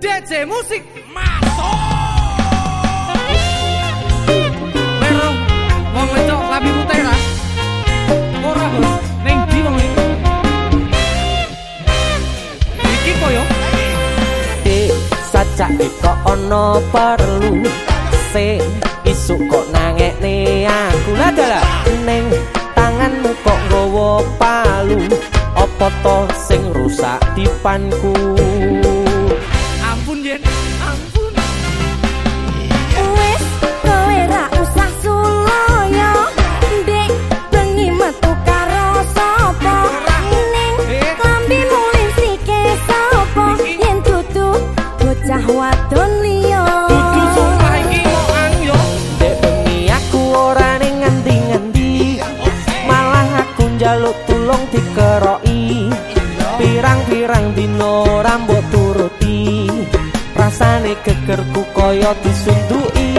DJ musik masuk. Pero wong wedok lambi putih ra. Ora bos, ning ndi wong iki? Iki koyo Dek, sajake kok ana perlu se isu kok nangekne aku lah dalah ning tanganmu kok nggawa palu apa to sing rusak dipanku dikeroki pirang-pirang dino rambut turuti. Rasane gegerku kaya disunduki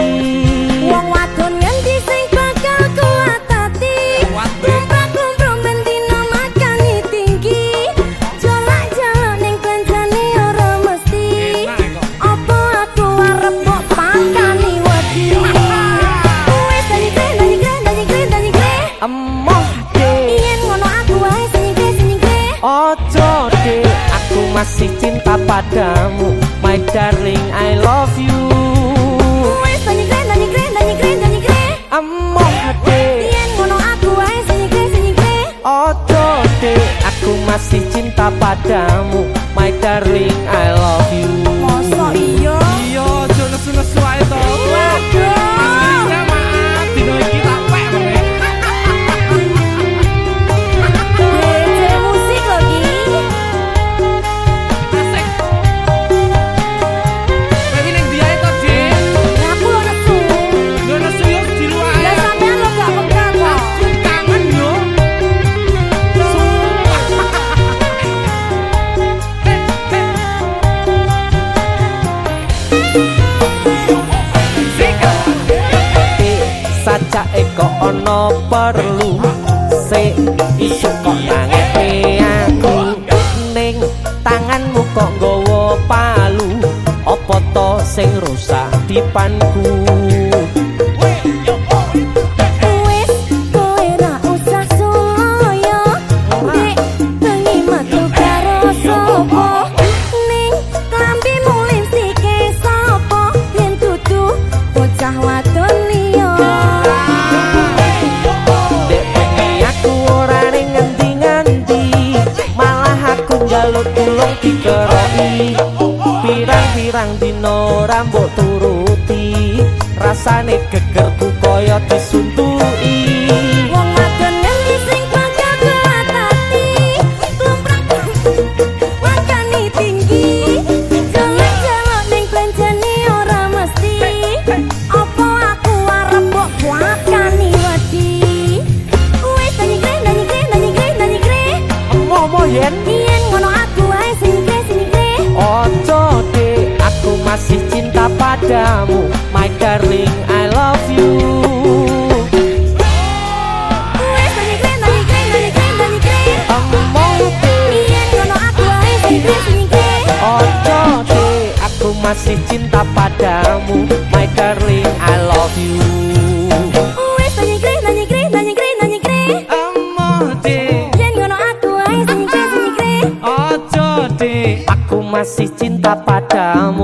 aku masih cinta padamu My darling, I love you. Emoh dek, Yen ngono aku wae senyigre, senyigre ojo dek Aku masih cinta padamu My darling, I love you Ono perlu Se isu kok nangete aku. Ning tanganmu kok nggawa palu Apa to sing rusak dipanku aku njaluk tulung dikeroki Pirang-pirang dino rambut turuti. Rasane gegerku kaya disuntuki. Wong wadon ngendi sing bakal kuat ati Lumprak Wakani tinggi. Jalan-jalan ning bencane ora mesti. Apa aku arep kok wakani wedi? Wis danyigre, danyigre, danyigre, danyigre Momo yen padamu My darling I love you Wis danyigre, danyigre, danyigre, danyigre Omong dek Yen ngono aku wae sinigre, sinigre Ojo dek aku masih cinta padamu My darling I love you Wis danyigre, danyigre, danyigre, danyigre Emoh, Dik. Yen ngono aku wae sinigre, sinigre Ojo, Dik. Aku masih cinta padamu